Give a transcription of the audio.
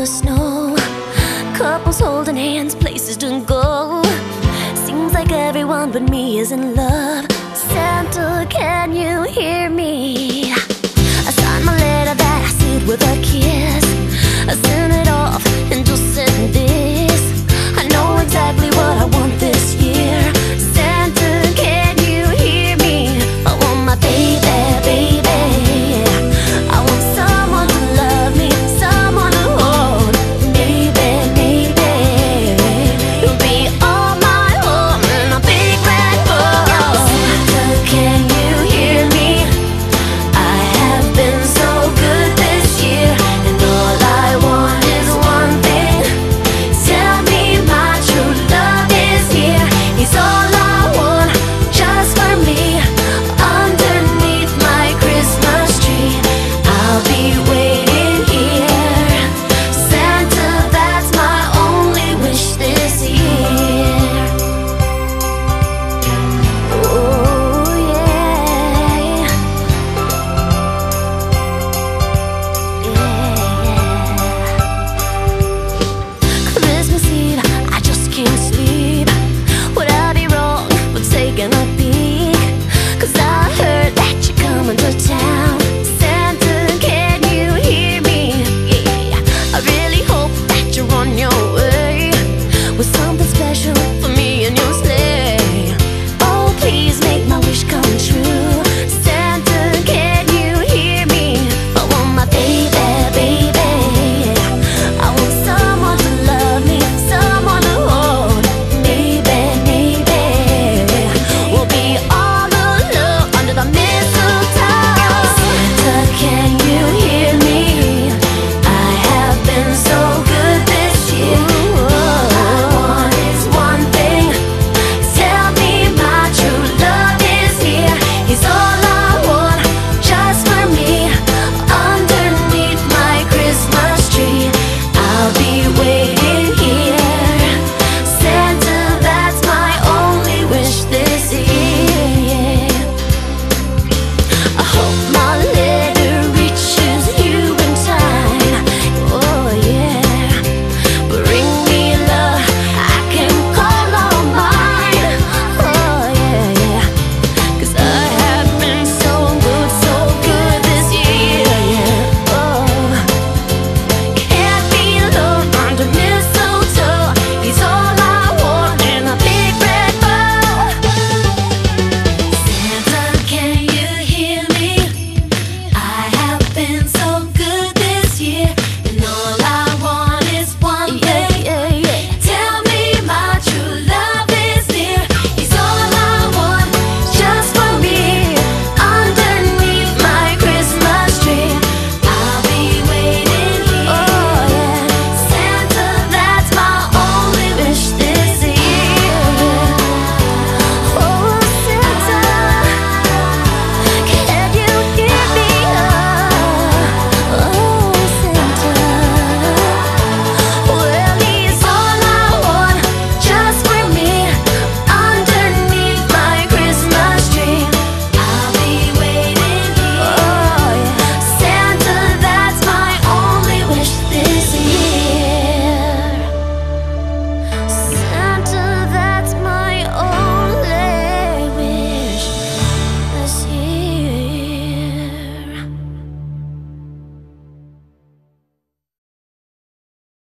the snow. Couples holding hands, places to go. Seems like everyone but me is in love. Santa,